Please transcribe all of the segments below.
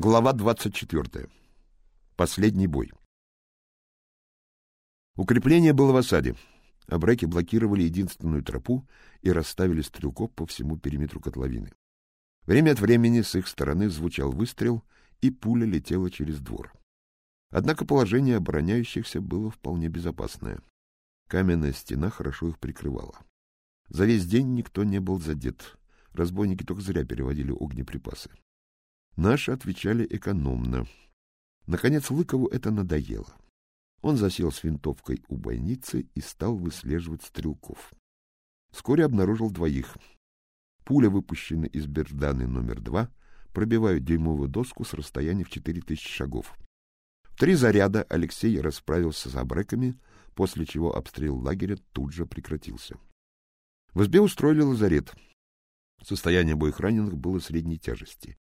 Глава 24. Последний бой. Укрепление было в осаде. Абреки блокировали единственную тропу и расставили стрелков по всему периметру котловины. Время от времени с их стороны звучал выстрел, и пуля летела через двор. Однако положение обороняющихся было вполне безопасное. Каменная стена хорошо их прикрывала. За весь день никто не был задет. Разбойники только зря переводили огнеприпасы. Наши отвечали экономно. Наконец Лыкову это надоело. Он засел с винтовкой у бойницы и стал выслеживать стрелков. Вскоре обнаружил двоих. Пуля, выпущенная из берданы номер два, пробивает дюймовую доску с расстояния в четыре тысячи шагов. В три заряда Алексей расправился с абреками, после чего обстрел лагеря тут же прекратился. В избе устроили лазарет. Состояние обоих раненых было средней тяжести.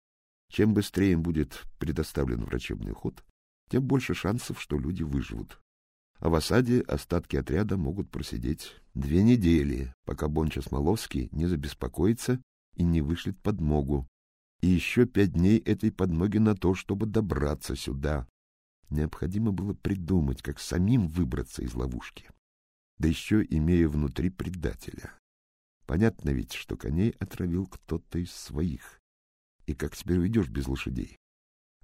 Чем быстрее им будет предоставлен врачебный уход, тем больше шансов, что люди выживут. А в осаде остатки отряда могут просидеть две недели, пока Бонча Смоловский не забеспокоится и не вышлет подмогу. И еще пять дней этой подмоги на то, чтобы добраться сюда. Необходимо было придумать, как самим выбраться из ловушки. Да еще имея внутри предателя. Понятно ведь, что коней отравил кто-то из своих. И как теперь уйдешь без лошадей?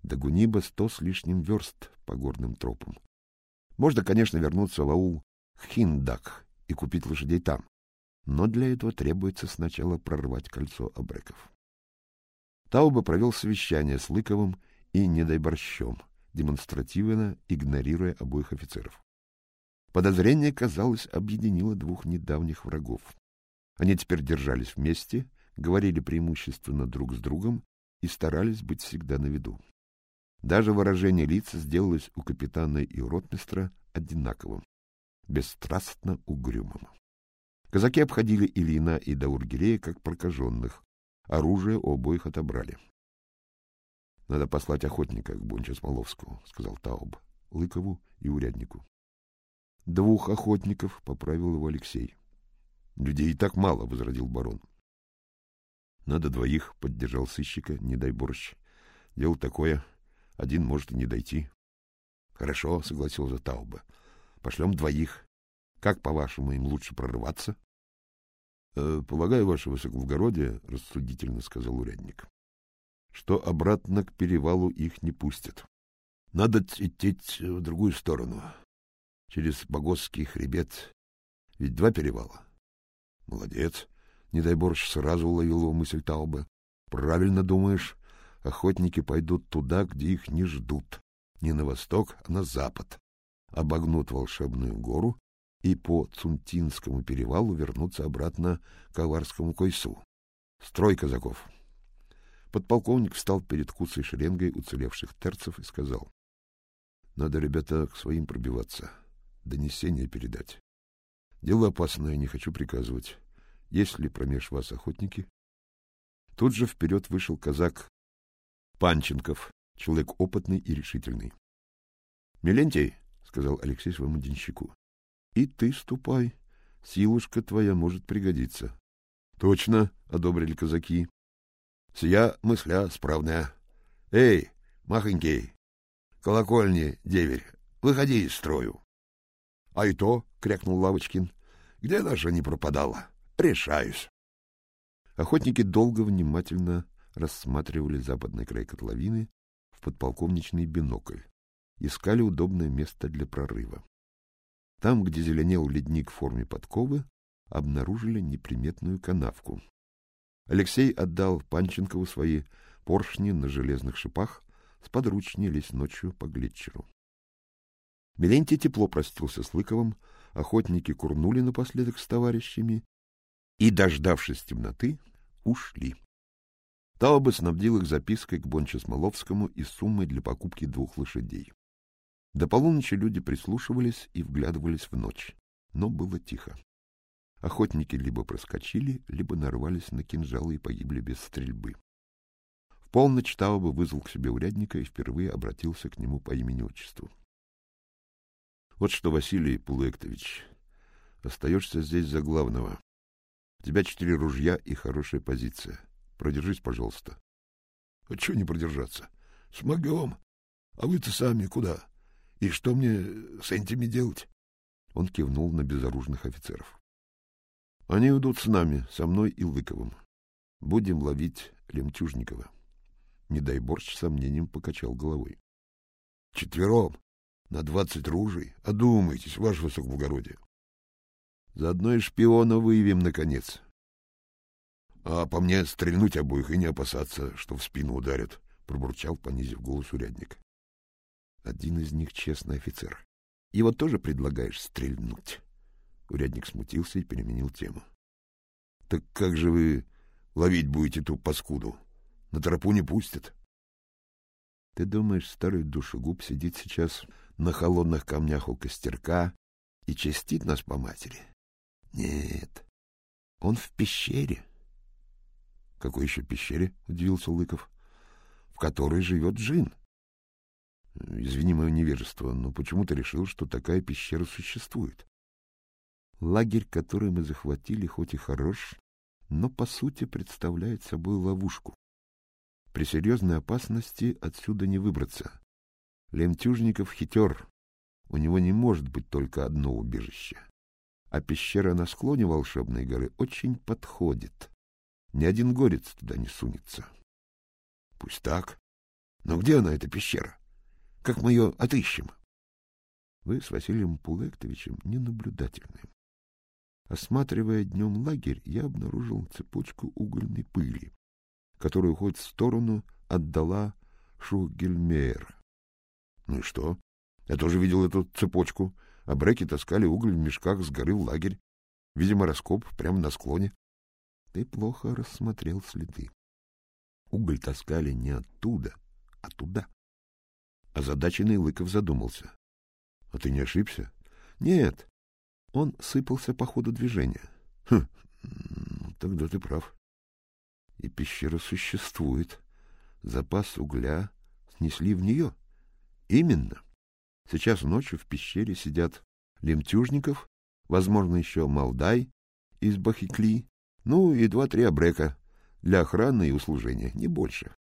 До Гуниба сто с лишним верст по горным тропам. Можно, конечно, вернуться в аул Хиндак и купить лошадей там. Но для этого требуется сначала прорвать кольцо обреков. Тауба провел совещание с Лыковым и Недайборщом, демонстративно игнорируя обоих офицеров. Подозрение, казалось, объединило двух недавних врагов. Они теперь держались вместе, говорили преимущественно друг с другом и старались быть всегда на виду. Даже выражение лиц сделалось у капитана и ротмистра одинаковым, бесстрастно угрюмым. Казаки обходили Ильина и Даургирея как прокаженных. Оружие у обоих отобрали. — Надо послать охотника к Бонча Смоловскому, — сказал Тауб, Лыкову и уряднику. — Двух охотников, — поправил его Алексей. — Людей и так мало, — возразил барон. — Надо двоих, — поддержал сыщика, не дай борщ. Дело такое, один может и не дойти. — Хорошо, — согласился Тауба. — Пошлем двоих. Как, по-вашему, им лучше прорываться? «Э, — Полагаю, ваше высоковгородие, — рассудительно сказал урядник, — что обратно к перевалу их не пустят. Надо идти в другую сторону, через Богосский хребет. Ведь два перевала. — Молодец. Не дай борщ сразу уловил его мысль Тауба. — Правильно думаешь. Охотники пойдут туда, где их не ждут. Не на восток, а на запад. Обогнут волшебную гору и по Цунтинскому перевалу вернутся обратно к Аварскому койсу. Строй казаков! Подполковник встал перед куцей шеренгой уцелевших терцев и сказал. — Надо, ребята, к своим пробиваться, донесение передать. Дело опасное, не хочу приказывать. Есть ли промеж вас охотники? Тут же вперед вышел казак Панченков, человек опытный и решительный. — Милентий, — сказал Алексей своему денщику, — и ты ступай, силушка твоя может пригодиться. — Точно, — одобрили казаки. — Сия мысля справная. — Эй, махонький, колокольни, деверь, выходи из строю. — А и то, — крякнул Лавочкин, — где наша не пропадала? Решаюсь. Охотники долго внимательно рассматривали западный край котловины в подполковничный бинокль, искали удобное место для прорыва. Там, где зеленел ледник в форме подковы, обнаружили неприметную канавку. Алексей отдал Панченкову свои поршни на железных шипах, сподручнились ночью по глетчеру. Милентий тепло простился с Лыковым, охотники курнули напоследок с товарищами и, дождавшись темноты, ушли. Тауба снабдил их запиской к Бонче Смоловскому и суммой для покупки двух лошадей. До полуночи люди прислушивались и вглядывались в ночь, но было тихо. Охотники либо проскочили, либо нарвались на кинжалы и погибли без стрельбы. В полночь Тауба вызвал к себе урядника и впервые обратился к нему по имени-отчеству. — Вот что, Василий Пулуэктович, остаешься здесь за главного. У тебя четыре ружья и хорошая позиция. Продержись, пожалуйста. — А чего не продержаться? — Смогем. А вы-то сами куда? И что мне с этими делать? Он кивнул на безоружных офицеров. — Они идут с нами, со мной и Лыковым. Будем ловить Лемтюжникова. Дай борщ сомнением покачал головой. — Четвером? На двадцать ружей? Одумайтесь, ваше высокоблагородие. Заодно и шпиона выявим, наконец. А по мне стрельнуть обоих и не опасаться, что в спину ударят, — пробурчал, понизив голос урядник. Один из них честный офицер. Его тоже предлагаешь стрельнуть? Урядник смутился и переменил тему. — Так как же вы ловить будете ту паскуду? На тропу не пустят. — Ты думаешь, старый душегуб сидит сейчас на холодных камнях у костерка и чистит нас по матери? Нет, он в пещере. — Какой еще пещере? — удивился Лыков. — В которой живет Джин. Извини мое невежество, но почему ты решил, что такая пещера существует? Лагерь, который мы захватили, хоть и хорош, но по сути представляет собой ловушку. При серьезной опасности отсюда не выбраться. Лемтюжников хитер. У него не может быть только одно убежище. А пещера на склоне волшебной горы очень подходит. Ни один горец туда не сунется. Пусть так. Но где она, эта пещера? Как мы ее отыщем? Вы с Василием Пулектовичем ненаблюдательны. Осматривая днем лагерь, я обнаружил цепочку угольной пыли, которую хоть в сторону отдала Шугельмейер. Ну и что? Я тоже видел эту цепочку, а бреки таскали уголь в мешках с горы в лагерь. Видимо, раскоп прямо на склоне. Ты плохо рассмотрел следы. Уголь таскали не оттуда, а туда. Озадаченный Лыков задумался. — А ты не ошибся? — Нет. Он сыпался по ходу движения. — Хм, тогда ты прав. И пещера существует. Запас угля снесли в нее. Именно. Сейчас ночью в пещере сидят Лемтюжников, возможно, еще Малдай из Бахикли, ну и два-три абрека для охраны и услужения, не больше.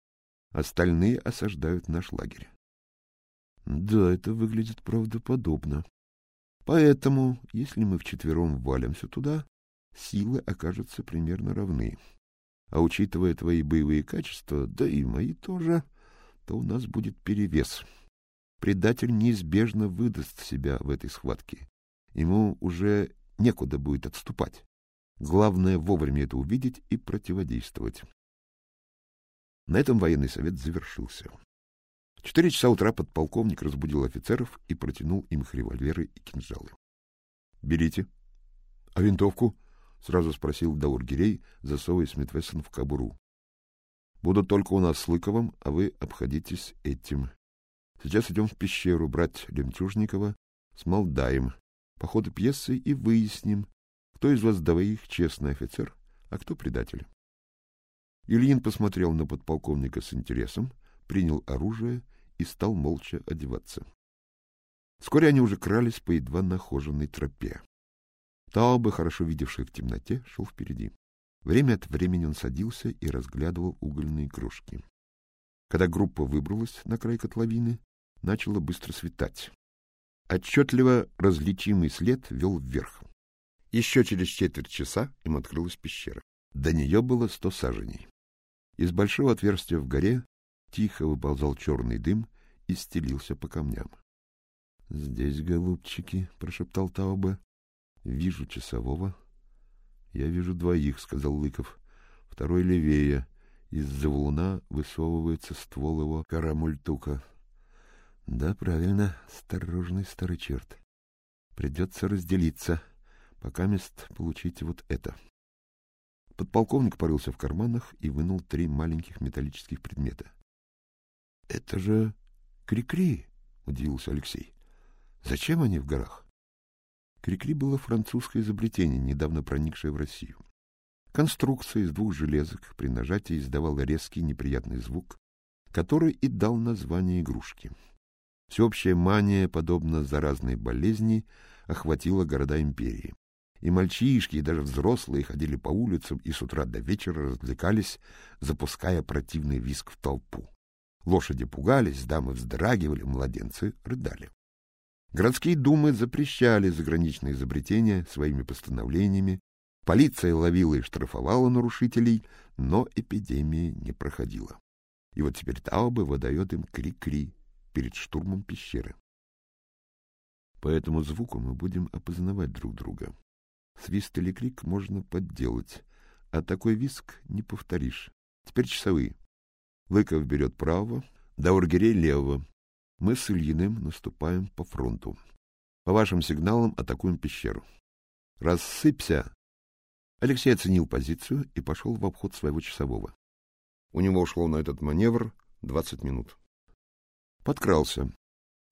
Остальные осаждают наш лагерь. Да, это выглядит правдоподобно. Поэтому, если мы вчетвером валимся туда, силы окажутся примерно равны. А учитывая твои боевые качества, да и мои тоже, то у нас будет перевес. Предатель неизбежно выдаст себя в этой схватке. Ему уже некуда будет отступать. Главное вовремя это увидеть и противодействовать. На этом военный совет завершился. В четыре часа утра подполковник разбудил офицеров и протянул им их револьверы и кинжалы. — Берите. — А винтовку? — сразу спросил Даургирей, засовывая Смитвессон в кобуру. — Буду только у нас с Лыковым, а вы обходитесь этим. Сейчас идем в пещеру брать Лемтюжникова с Молдаем по ходу пьесы и выясним, кто из вас двоих честный офицер, а кто предатель. Ильин посмотрел на подполковника с интересом, принял оружие и стал молча одеваться. Вскоре они уже крались по едва нахоженной тропе. Таубе, хорошо видевший в темноте, шел впереди. Время от времени он садился и разглядывал угольные кружки. Когда группа выбралась на край котловины, начало быстро светать. Отчетливо различимый след вел вверх. Еще через четверть часа им открылась пещера. До нее было сто саженей. Из большого отверстия в горе Тихо выползал черный дым и стелился по камням. — Здесь, голубчики, — прошептал Таубе. — Вижу часового. — Я вижу двоих, — сказал Лыков. — Второй левее. Из-за луна высовывается ствол его карамультука. — Да, правильно, осторожный старый черт. Придется разделиться. Пока мест получите вот это. Подполковник порылся в карманах и вынул три маленьких металлических предмета. — Это же Крикри, -кри, удивился Алексей. — Зачем они в горах? Крикри -кри было французское изобретение, недавно проникшее в Россию. Конструкция из двух железок при нажатии издавала резкий неприятный звук, который и дал название игрушки. Всеобщая мания, подобно заразной болезни, охватила города империи. И мальчишки, и даже взрослые ходили по улицам и с утра до вечера развлекались, запуская противный виск в толпу. Лошади пугались, дамы вздрагивали, младенцы рыдали. Городские думы запрещали заграничные изобретения своими постановлениями, полиция ловила и штрафовала нарушителей, но эпидемия не проходила. И вот теперь Таубе выдает им крик-кри перед штурмом пещеры. По этому звуку мы будем опознавать друг друга. Свист или крик можно подделать, а такой виск не повторишь. Теперь часовые. Лыков берет правого, Даургерей левого. Мы с Ильиным наступаем по фронту. По вашим сигналам атакуем пещеру. Рассыпься! Алексей оценил позицию и пошел в обход своего часового. У него ушло на этот маневр двадцать минут. Подкрался.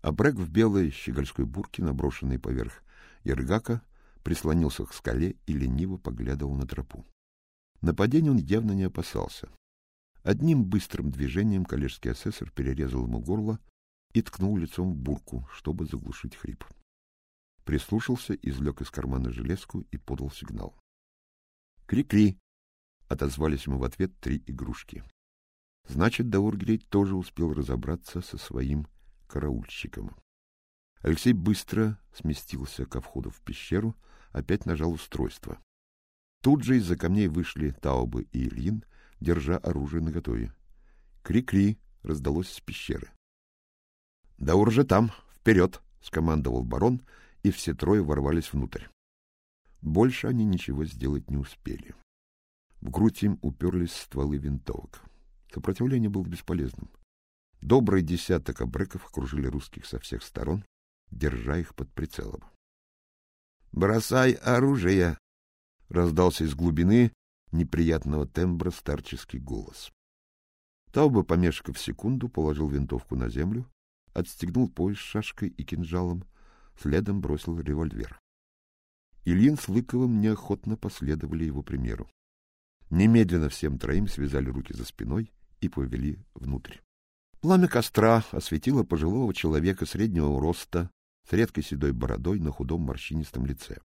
А Брэк в белой щегольской бурке, наброшенной поверх ергака, прислонился к скале и лениво поглядывал на тропу. Нападения он явно не опасался. Одним быстрым движением коллежский асессор перерезал ему горло и ткнул лицом в бурку, чтобы заглушить хрип. Прислушался, извлек из кармана железку и подал сигнал. «Кри-кри!» — отозвались ему в ответ три игрушки. Значит, Даургрей тоже успел разобраться со своим караульщиком. Алексей быстро сместился ко входу в пещеру, опять нажал устройство. Тут же из-за камней вышли Таубы и Ильин, держа оружие наготове. «Кри-кри!» — раздалось из пещеры. «Даур же там! Вперед!» — скомандовал барон, и все трое ворвались внутрь. Больше они ничего сделать не успели. В грудь им уперлись стволы винтовок. Сопротивление было бесполезным. Добрый десяток обреков окружили русских со всех сторон, держа их под прицелом. «Бросай оружие!» — раздался из глубины неприятного тембра старческий голос. Тауба, помешкав секунду, положил винтовку на землю, отстегнул пояс шашкой и кинжалом, следом бросил револьвер. Ильин с Лыковым неохотно последовали его примеру. Немедленно всем троим связали руки за спиной и повели внутрь. Пламя костра осветило пожилого человека среднего роста с редкой седой бородой на худом морщинистом лице.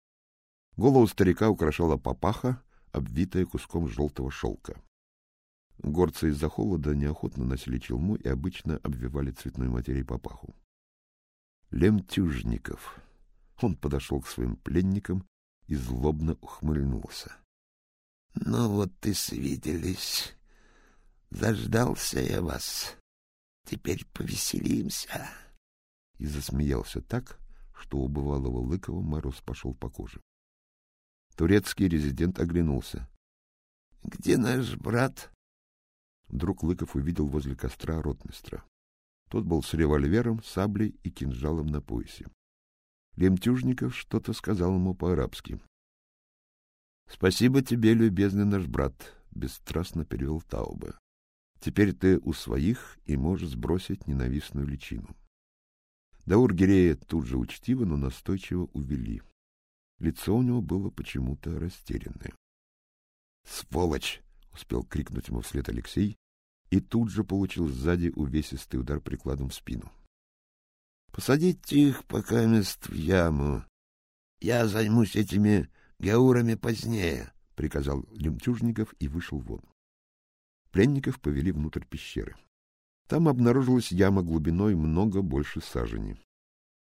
Голову старика украшала папаха, обвитая куском желтого шелка. Горцы из-за холода неохотно носили челму и обычно обвивали цветной материей папаху. Лемтюжников. Он подошел к своим пленникам и злобно ухмыльнулся. — Ну вот и свиделись. Заждался я вас. Теперь повеселимся. И засмеялся так, что у бывалого Лыкова мороз пошел по коже. Турецкий резидент оглянулся. — Где наш брат? Вдруг Лыков увидел возле костра ротмистра. Тот был с револьвером, саблей и кинжалом на поясе. Лемтюжников что-то сказал ему по-арабски. — Спасибо тебе, любезный наш брат, — бесстрастно перевел Таубе. Теперь ты у своих и можешь сбросить ненавистную личину. Даур Гирея тут же учтиво, но настойчиво увели. Лицо у него было почему-то растерянное. «Сволочь!» — успел крикнуть ему вслед Алексей и тут же получил сзади увесистый удар прикладом в спину. «Посадите их пока мест в яму. Я займусь этими гаурами позднее», — приказал Лемтюжников и вышел вон. Пленников повели внутрь пещеры. Там обнаружилась яма глубиной много больше сажени.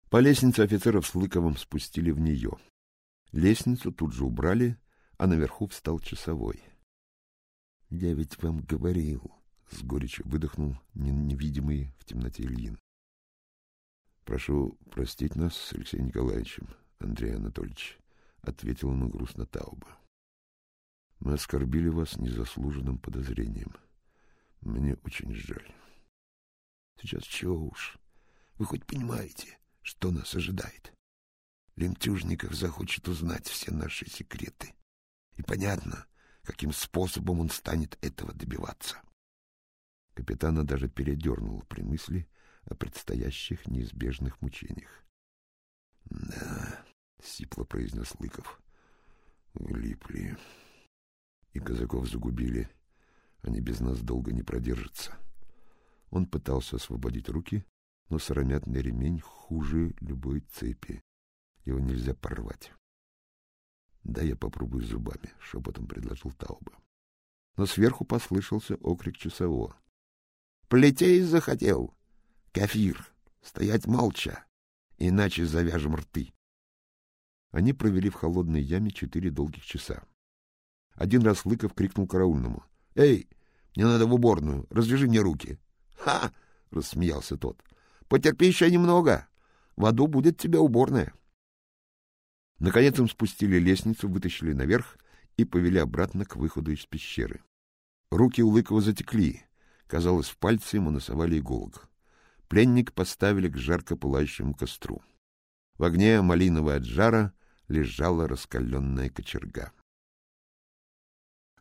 По лестнице офицеров с Лыковым спустили в нее. Лестницу тут же убрали, а наверху встал часовой. — Я ведь вам говорил, — с горечью выдохнул невидимый в темноте Ильин. — Прошу простить нас с Алексеем Николаевичем, Андрей Анатольевич, — ответил ему грустно Тауба. Мы оскорбили вас незаслуженным подозрением. Мне очень жаль. Сейчас чего уж. Вы хоть понимаете, что нас ожидает? Лемтюжников захочет узнать все наши секреты. И понятно, каким способом он станет этого добиваться. Капитана даже передернуло при мысли о предстоящих неизбежных мучениях. — Да, — сипло произнес Лыков, — влипли и казаков загубили. Они без нас долго не продержатся. Он пытался освободить руки, но сыромятный ремень хуже любой цепи. Его нельзя порвать. — Да я попробую зубами, — шепотом предложил Тауба. Но сверху послышался окрик часового. Плетей захотел. Кафир, стоять молча, иначе завяжем рты. Они провели в холодной яме четыре долгих часа. Один раз Лыков крикнул караульному. — Эй, мне надо в уборную, развяжи мне руки. — Ха! — рассмеялся тот. — Потерпи еще немного. В аду будет тебе уборная. Наконец им спустили лестницу, вытащили наверх и повели обратно к выходу из пещеры. Руки у Лыкова затекли. Казалось, в пальцы ему носовали иголок. Пленник поставили к жарко пылающему костру. В огне малинового от жара лежала раскаленная кочерга.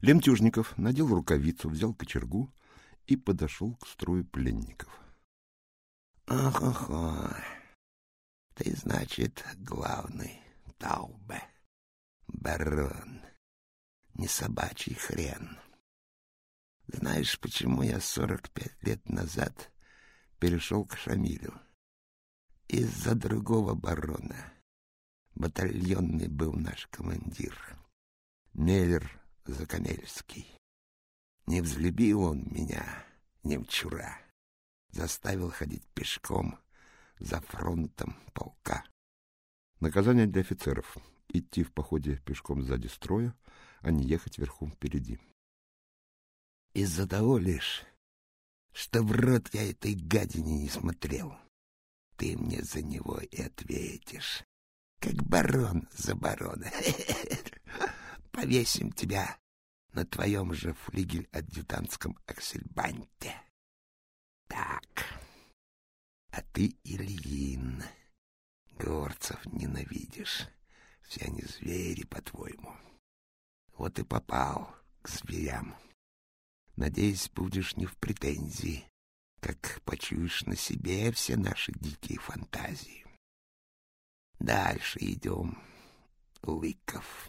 Лемтюжников надел рукавицу, взял кочергу и подошел к строю пленников. — Ах-ах-ах! Ты, значит, главный, Таубе, барон, не собачий хрен. Знаешь, почему я сорок пять лет назад перешел к Шамилю? Из-за другого барона. Батальонный был наш командир. Меллер Закамельский. Не взлюбил он меня, немчура. Заставил ходить пешком за фронтом полка. Наказание для офицеров — идти в походе пешком сзади строя, а не ехать верхом впереди. Из-за того лишь, что в рот я этой гадине не смотрел. Ты мне за него и ответишь, как барон за барона. Повесим тебя на твоем же флигель-адъютантском аксельбанте. Так, а ты Ильин. Горцев ненавидишь. Все они звери, по-твоему. Вот и попал к зверям. Надеюсь, будешь не в претензии, как почуешь на себе все наши дикие фантазии. Дальше идем, Лыков.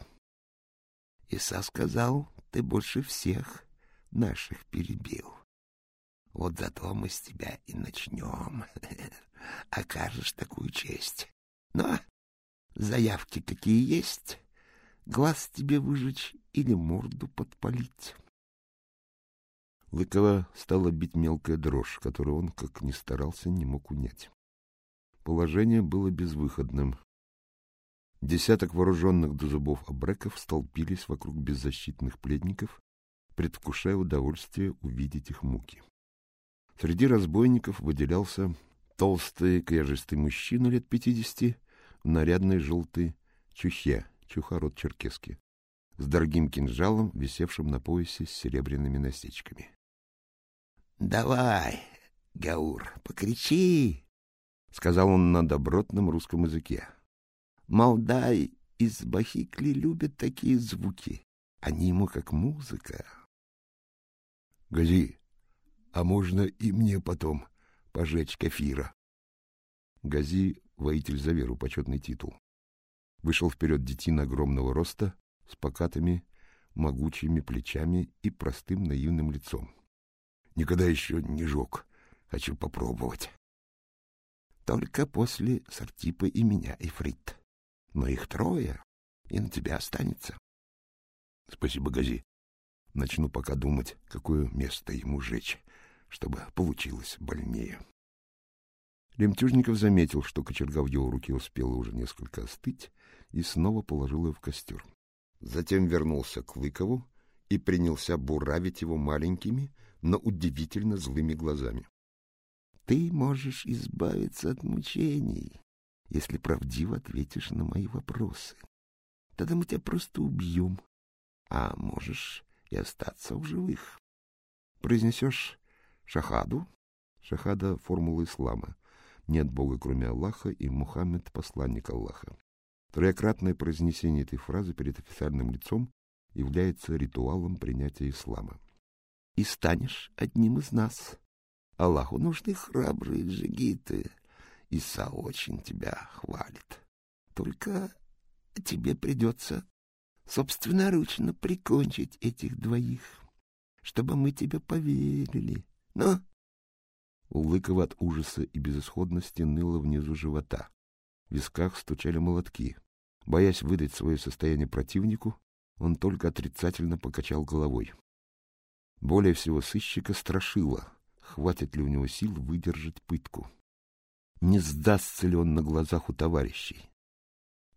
Иса сказал, ты больше всех наших перебил. Вот зато мы с тебя и начнем. Окажешь такую честь. Но заявки какие есть? Глаз тебе выжечь или морду подпалить? Лыкова стала бить мелкая дрожь, которую он, как ни старался, не мог унять. Положение было безвыходным. Десяток вооруженных до зубов абреков столпились вокруг беззащитных пледников, предвкушая удовольствие увидеть их муки. Среди разбойников выделялся толстый кряжистый мужчина лет пятидесяти в нарядной желтой чухе, чуха род черкесский, с дорогим кинжалом, висевшим на поясе с серебряными насечками. — Давай, Гаур, покричи! — сказал он на добротном русском языке. — Молдай из Бахикли любят такие звуки. Они ему как музыка. — Гази, а можно и мне потом пожечь кефира. Гази — воитель за веру, почетный титул. Вышел вперед детин огромного роста, с покатыми, могучими плечами и простым наивным лицом. Никогда еще не жег. Хочу попробовать. Только после Сартипа и меня, Ифрит. Но их трое, и на тебя останется. Спасибо, Гази. Начну пока думать, какое место ему жечь чтобы получилось больнее. Лемтюжников заметил, что кочерга в его руке успела уже несколько остыть, и снова положил ее в костер. Затем вернулся к Лыкову и принялся буравить его маленькими, но удивительно злыми глазами. — Ты можешь избавиться от мучений, если правдиво ответишь на мои вопросы. Тогда мы тебя просто убьем, а можешь и остаться в живых. Произнесешь Шахаду? Шахада — формула ислама. Нет Бога, кроме Аллаха, и Мухаммед — посланник Аллаха. Троекратное произнесение этой фразы перед официальным лицом является ритуалом принятия ислама. И станешь одним из нас. Аллаху нужны храбрые джигиты. Иса очень тебя хвалит. Только тебе придется собственноручно прикончить этих двоих, чтобы мы тебе поверили. Ну? У Лыкова от ужаса и безысходности ныло внизу живота. В висках стучали молотки. Боясь выдать свое состояние противнику, он только отрицательно покачал головой. Более всего сыщика страшило хватит ли у него сил выдержать пытку. Не сдастся ли он на глазах у товарищей?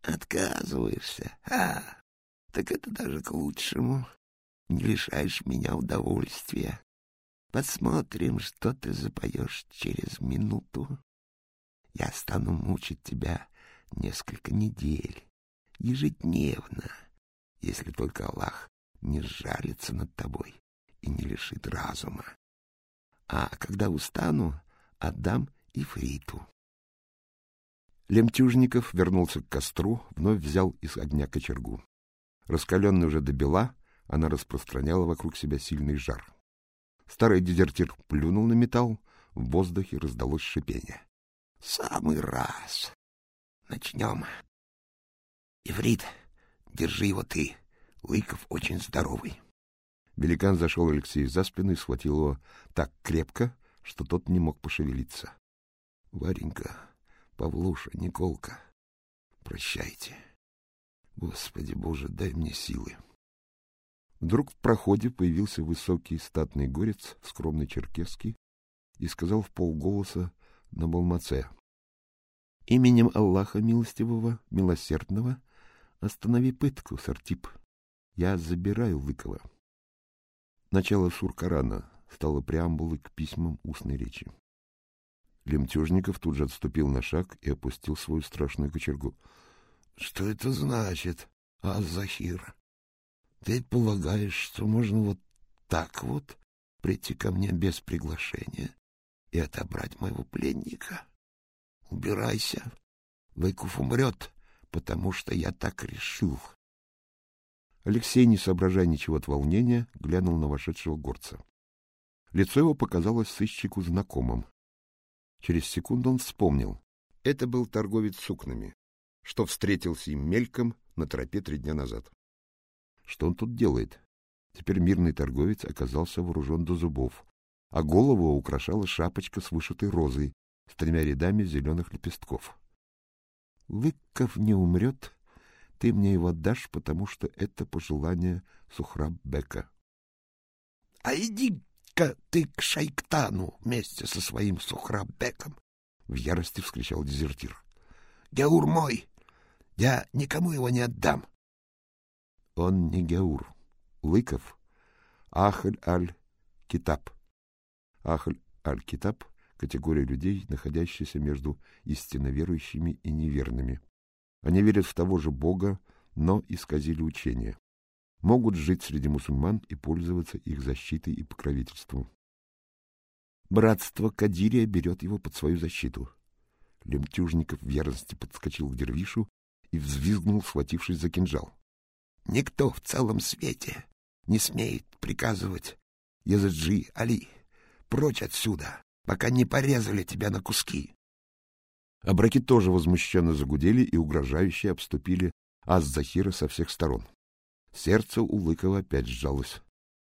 Отказываешься? А, так это даже к лучшему. Не лишаешь меня удовольствия. Посмотрим, что ты запоешь через минуту. Я стану мучить тебя несколько недель, ежедневно, если только Аллах не сжалится над тобой и не лишит разума. А когда устану, отдам Ифриту. Лемтюжников вернулся к костру, вновь взял из огня кочергу. Раскаленная уже до бела, она распространяла вокруг себя сильный жар. Старый дезертир плюнул на металл, в воздухе раздалось шипение. — Самый раз. Начнем. Иврит, держи его ты. Лыков очень здоровый. Великан зашел Алексею за спину и схватил его так крепко, что тот не мог пошевелиться. — Варенька, Павлуша, Николка, прощайте. Господи Боже, дай мне силы. Вдруг в проходе появился высокий статный горец, скромный черкесский, и сказал в полголоса на балмаце. — Именем Аллаха Милостивого, Милосердного, останови пытку, Сартип. Я забираю Лыкова. Начало Сур-Корана стало преамбулой к письмам устной речи. Лемтюжников тут же отступил на шаг и опустил свою страшную кочергу. — Что это значит, Аз-Захир? Ты полагаешь, что можно вот так вот прийти ко мне без приглашения и отобрать моего пленника? Убирайся. Выкуф умрет, потому что я так решил. Алексей, не соображая ничего от волнения, глянул на вошедшего горца. Лицо его показалось сыщику знакомым. Через секунду он вспомнил. Это был торговец сукнами, что встретился им мельком на тропе три дня назад. Что он тут делает? Теперь мирный торговец оказался вооружен до зубов, а голову украшала шапочка с вышитой розой с тремя рядами зеленых лепестков. Лыков не умрет, ты мне его отдашь, потому что это пожелание Сухраббека. — А иди-ка ты к Шайктану вместе со своим Сухраббеком! — в ярости вскричал дезертир. — Геур мой! Я никому его не отдам! Он не Геур. Лыков — Ахаль-аль-Китаб. Ахаль-аль-Китаб — категория людей, находящаяся между истинно верующими и неверными. Они верят в того же Бога, но исказили учение. Могут жить среди мусульман и пользоваться их защитой и покровительством. Братство Кадирия берет его под свою защиту. Лемтюжников в ярости подскочил к дервишу и взвизгнул, схватившись за кинжал. Никто в целом свете не смеет приказывать Языджи Али, прочь отсюда, пока не порезали тебя на куски. Абраки тоже возмущенно загудели и угрожающе обступили Аз-Захира со всех сторон. Сердце у Лыкова опять сжалось.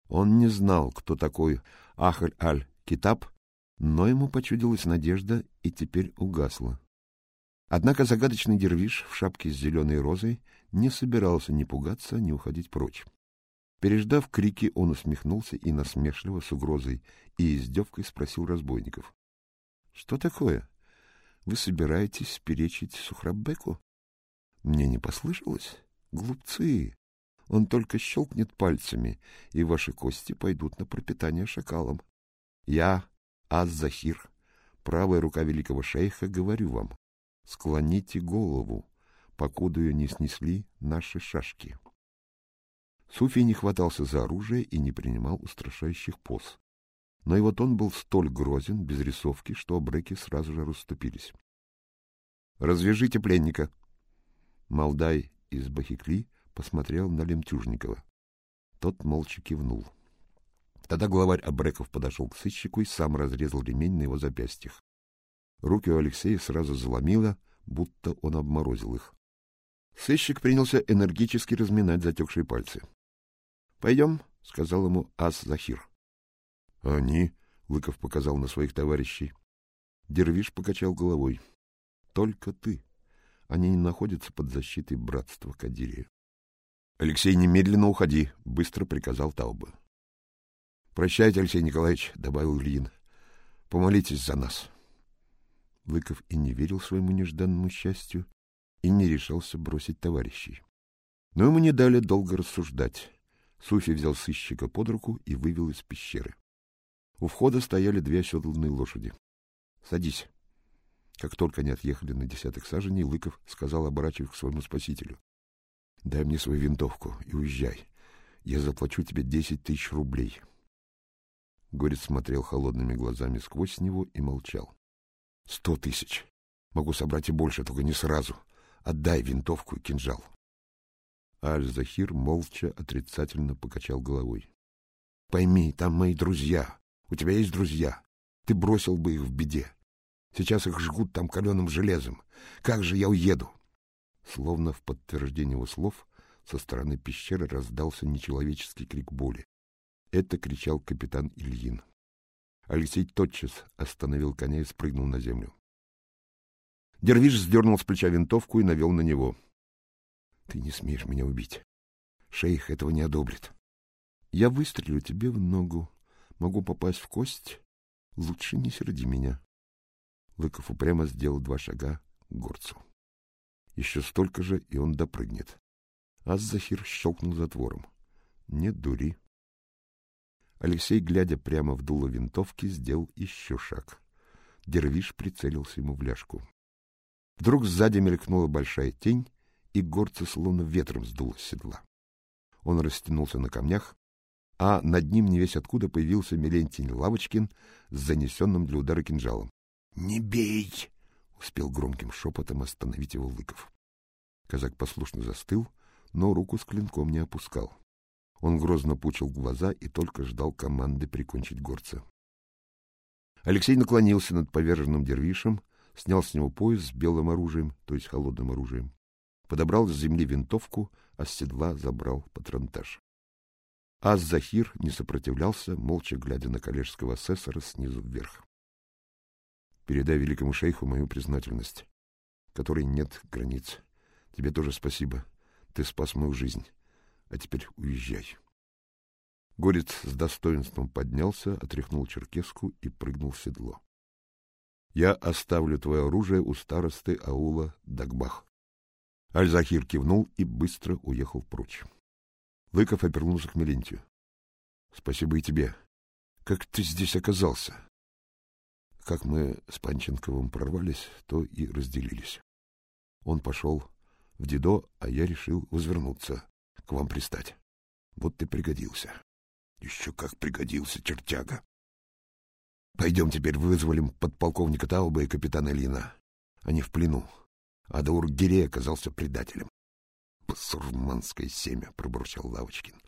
Он не знал, кто такой Ахаль-аль-Китаб, но ему почудилась надежда и теперь угасла. Однако загадочный дервиш в шапке с зеленой розой не собирался ни пугаться, ни уходить прочь. Переждав крики, он усмехнулся и насмешливо, с угрозой и издевкой спросил разбойников. — Что такое? Вы собираетесь перечить Сухрабеку? Мне не послышалось? Глупцы! Он только щелкнет пальцами, и ваши кости пойдут на пропитание шакалом. Я, Аз-Захир, правая рука великого шейха, говорю вам, склоните голову, покуда ее не снесли наши шашки. Суфий не хватался за оружие и не принимал устрашающих поз но его тон был столь грозен, без рисовки, что обреки сразу же расступились. — Развяжите пленника! Малдай из Бахикли посмотрел на Лемтюжникова. Тот молча кивнул. Тогда главарь Абреков подошел к сыщику и сам разрезал ремень на его запястьях. Руки у Алексея сразу заломило, будто он обморозил их. Сыщик принялся энергически разминать затекшие пальцы. — Пойдем, — сказал ему Ас-Захир. Они, Лыков показал на своих товарищей. Дервиш покачал головой. Только ты. Они не находятся под защитой братства Кадирия. Алексей, немедленно уходи, быстро приказал Тауба. Прощайте, Алексей Николаевич, добавил Ильин. Помолитесь за нас. Лыков и не верил своему нежданному счастью и не решался бросить товарищей. Но ему не дали долго рассуждать. Суфи взял сыщика под руку и вывел из пещеры. У входа стояли две оседланные лошади. — Садись. Как только они отъехали на десяток саженей, Лыков сказал, оборачиваясь к своему спасителю. — Дай мне свою винтовку и уезжай. Я заплачу тебе десять тысяч рублей. Горец смотрел холодными глазами сквозь него и молчал. — Сто тысяч. Могу собрать и больше, только не сразу. Отдай винтовку и кинжал. Аль-Захир молча отрицательно покачал головой. — Пойми, там мои друзья. У тебя есть друзья. Ты бросил бы их в беде. Сейчас их жгут там каленым железом. Как же я уеду? Словно в подтверждение его слов со стороны пещеры раздался нечеловеческий крик боли. Это кричал капитан Ильин. Алексей тотчас остановил коня и спрыгнул на землю. Дервиш сдернул с плеча винтовку и навел на него. — Ты не смеешь меня убить. Шейх этого не одобрит. Я выстрелю тебе в ногу. Могу попасть в кость. Лучше не серди меня. Лыков упрямо сделал два шага к горцу. Еще столько же, и он допрыгнет. Аз-Захир щелкнул затвором. — Не дури. Алексей, глядя прямо в дуло винтовки, сделал еще шаг. Дервиш прицелился ему в ляжку. Вдруг сзади мелькнула большая тень, и горца словно ветром сдуло с седла. Он растянулся на камнях, а над ним не весь откуда появился Мелентий Лавочкин с занесенным для удара кинжалом. — Не бей! — успел громким шепотом остановить его Лыков. Казак послушно застыл, но руку с клинком не опускал. Он грозно пучил глаза и только ждал команды прикончить горца. Алексей наклонился над поверженным дервишем, снял с него пояс с белым оружием, то есть холодным оружием, подобрал с земли винтовку, а с седла забрал патронтаж. Аз-Захир не сопротивлялся, молча глядя на коллежского асессора снизу вверх. Передай великому шейху мою признательность, которой нет границ. Тебе тоже спасибо. Ты спас мою жизнь. А теперь уезжай. Горец с достоинством поднялся, отряхнул черкеску и прыгнул в седло. Я оставлю твое оружие у старосты аула Дагбах. Аль-Захир кивнул и быстро уехал прочь. Лыков обернулся к Мелентию. — Спасибо и тебе. Как ты здесь оказался? Как мы с Панченковым прорвались, то и разделились. Он пошел в Дидо, а я решил возвернуться, к вам пристать. Вот ты пригодился. Еще как пригодился, чертяга. Пойдем теперь вызволим подполковника Тауба и капитана Лина. Они в плену. А Даургирей оказался предателем. Басурманское семя, — пробурчал Лавочкин.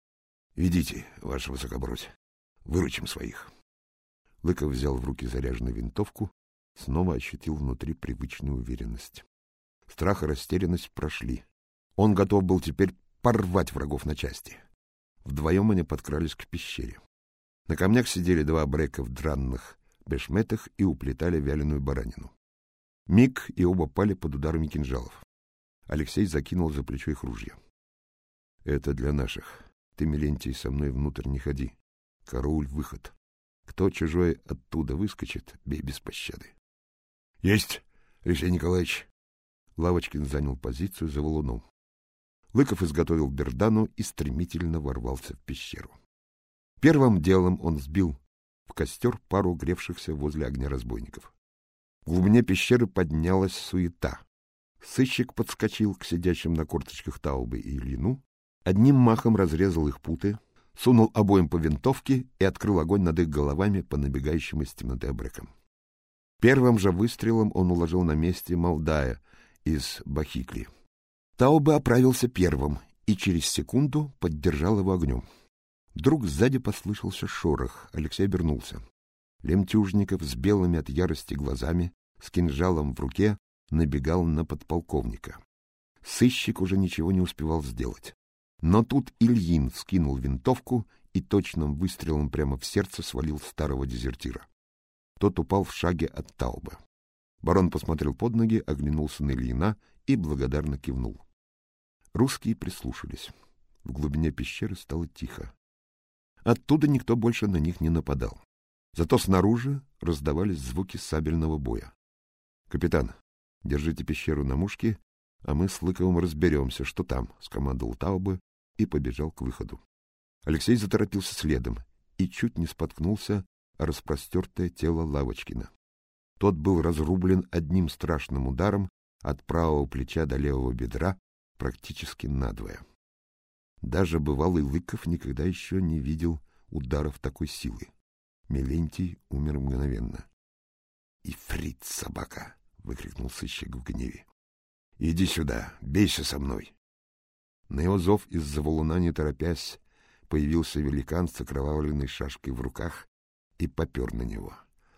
— Ведите, ваше высокобродие. Выручим своих. Лыков взял в руки заряженную винтовку, снова ощутил внутри привычную уверенность. Страх и растерянность прошли. Он готов был теперь порвать врагов на части. Вдвоем они подкрались к пещере. На камнях сидели два брека в дранных бешметах и уплетали вяленую баранину. Миг, и оба пали под ударами кинжалов. Алексей закинул за плечо их ружья. — Это для наших. Ты, Мелентий, со мной внутрь не ходи. Карауль, выход. Кто чужой оттуда выскочит, бей без пощады. — Есть, Алексей Николаевич. Лавочкин занял позицию за валуном. Лыков изготовил бердану и стремительно ворвался в пещеру. Первым делом он сбил в костер пару гревшихся возле огня разбойников. В глубине пещеры поднялась суета. Сыщик подскочил к сидящим на корточках Таубы и Ильину, одним махом разрезал их путы, сунул обоим по винтовке и открыл огонь над их головами по набегающим из темноты обрекам. Первым же выстрелом он уложил на месте Молдая из Бахикли. Таубе оправился первым и через секунду поддержал его огнем. Вдруг сзади послышался шорох. Алексей обернулся. Лемтюжников с белыми от ярости глазами, с кинжалом в руке, набегал на подполковника. Сыщик уже ничего не успевал сделать. Но тут Ильин скинул винтовку и точным выстрелом прямо в сердце свалил старого дезертира. Тот упал в шаге от Тауба. Барон посмотрел под ноги, оглянулся на Ильина и благодарно кивнул. Русские прислушались. В глубине пещеры стало тихо. Оттуда никто больше на них не нападал. Зато снаружи раздавались звуки сабельного боя. — Капитан, держите пещеру на мушке, а мы с Лыковым разберемся, что там, — скомандовал Таубе и побежал к выходу. Алексей заторопился следом и чуть не споткнулся о распростертое тело Лавочкина. Тот был разрублен одним страшным ударом от правого плеча до левого бедра практически надвое. Даже бывалый Лыков никогда еще не видел ударов такой силы. Мелентий умер мгновенно. — И фриц собака! — выкрикнул сыщик в гневе. — Иди сюда, бейся со мной! На его зов из-за валуна, не торопясь, появился великан с окровавленной шашкой в руках и попер на него.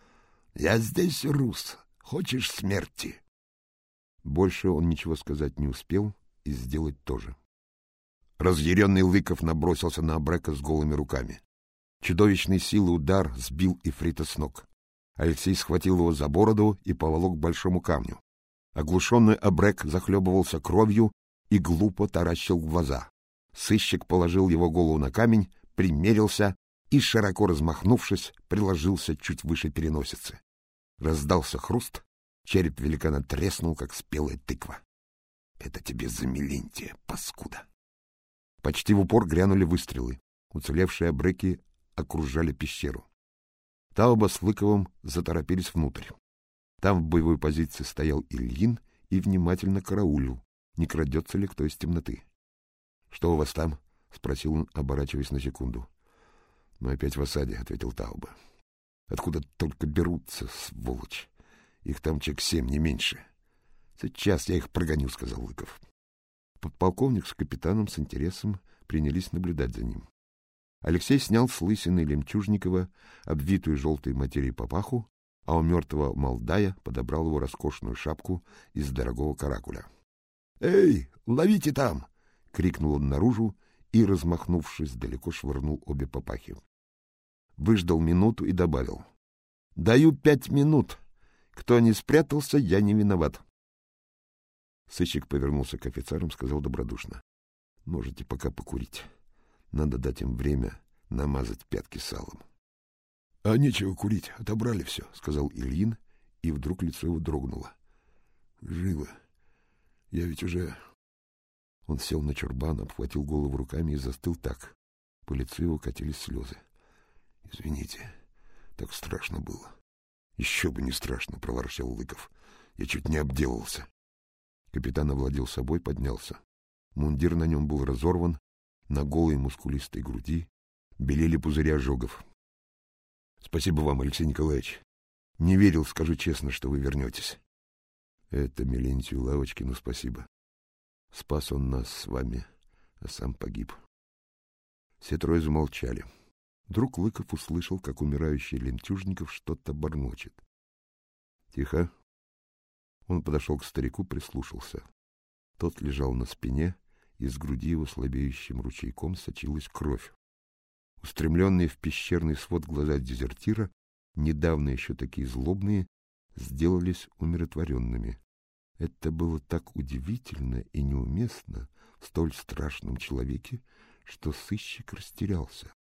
— Я здесь, Рус. Хочешь смерти? Больше он ничего сказать не успел и сделать тоже. Разъяренный Лыков набросился на Абрека с голыми руками. Чудовищной силы удар сбил Ифрита с ног. Алексей схватил его за бороду и поволок к большому камню. Оглушенный Абрек захлебывался кровью и глупо таращил глаза. Сыщик положил его голову на камень, примерился и, широко размахнувшись, приложился чуть выше переносицы. Раздался хруст, череп великана треснул, как спелая тыква. — Это тебе за Мелентия, паскуда! Почти в упор грянули выстрелы. Уцелевшие обреки окружали пещеру. Тауба с Лыковым заторопились внутрь. Там в боевой позиции стоял Ильин и внимательно караулил, не крадется ли кто из темноты. — Что у вас там? — спросил он, оборачиваясь на секунду. — Мы опять в осаде, — ответил Тауба. — Откуда только берутся, сволочь? Их там человек семь, не меньше. — Сейчас я их прогоню, — сказал Лыков. Подполковник с капитаном с интересом принялись наблюдать за ним. Алексей снял с лысины Лемчужникова обвитую желтой материей папаху, а у мертвого Молдая подобрал его роскошную шапку из дорогого каракуля. — Эй, ловите там! — крикнул он наружу и, размахнувшись, далеко швырнул обе папахи. Выждал минуту и добавил. — Даю пять минут. Кто не спрятался, я не виноват. Сыщик повернулся к офицерам, сказал добродушно. — Можете пока покурить. Надо дать им время намазать пятки салом. — А нечего курить, отобрали все, — сказал Ильин, и вдруг лицо его дрогнуло. — Живо. Я ведь уже... Он сел на чурбан, обхватил голову руками и застыл так. По лицу его катились слезы. — Извините, так страшно было. — Еще бы не страшно, — проворчал Лыков. Я чуть не обделался. Капитан овладел собой, поднялся. Мундир на нем был разорван, на голой мускулистой груди белели пузыри ожогов. — Спасибо вам, Алексей Николаевич. Не верил, скажу честно, что вы вернетесь. — Это Мелентию Лавочкину спасибо. Спас он нас с вами, а сам погиб. Все трое замолчали. Вдруг Лыков услышал, как умирающий Лентюжников что-то бормочет. — Тихо. Он подошел к старику, прислушался. Тот лежал на спине, из груди его слабеющим ручейком сочилась кровь. Устремленные в пещерный свод глаза дезертира, недавно еще такие злобные, сделались умиротворенными. Это было так удивительно и неуместно в столь страшном человеке, что сыщик растерялся.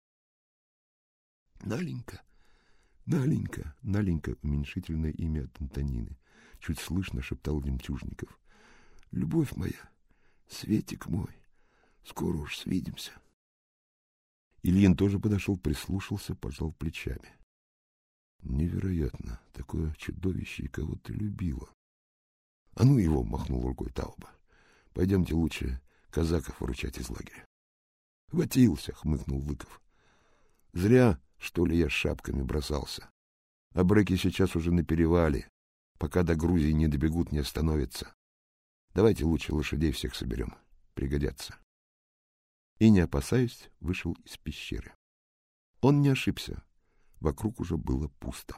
— Наленька, Наленька, Наленька — уменьшительное имя от Антонины. Чуть слышно шептал Лемтюжников. — Любовь моя, Светик мой, скоро уж свидимся. Ильин тоже подошел, прислушался, пожал плечами. Невероятно, такое чудовище и кого ты любила. А ну его, махнул рукой Тауба. Пойдемте лучше казаков выручать из лагеря. Хватился, хмыкнул Лыков. Зря, что ли, я шапками бросался. А бреки сейчас уже на перевале. Пока до Грузии не добегут, не остановятся. Давайте лучше лошадей всех соберем. Пригодятся. И, не опасаясь, вышел из пещеры. Он не ошибся. Вокруг уже было пусто.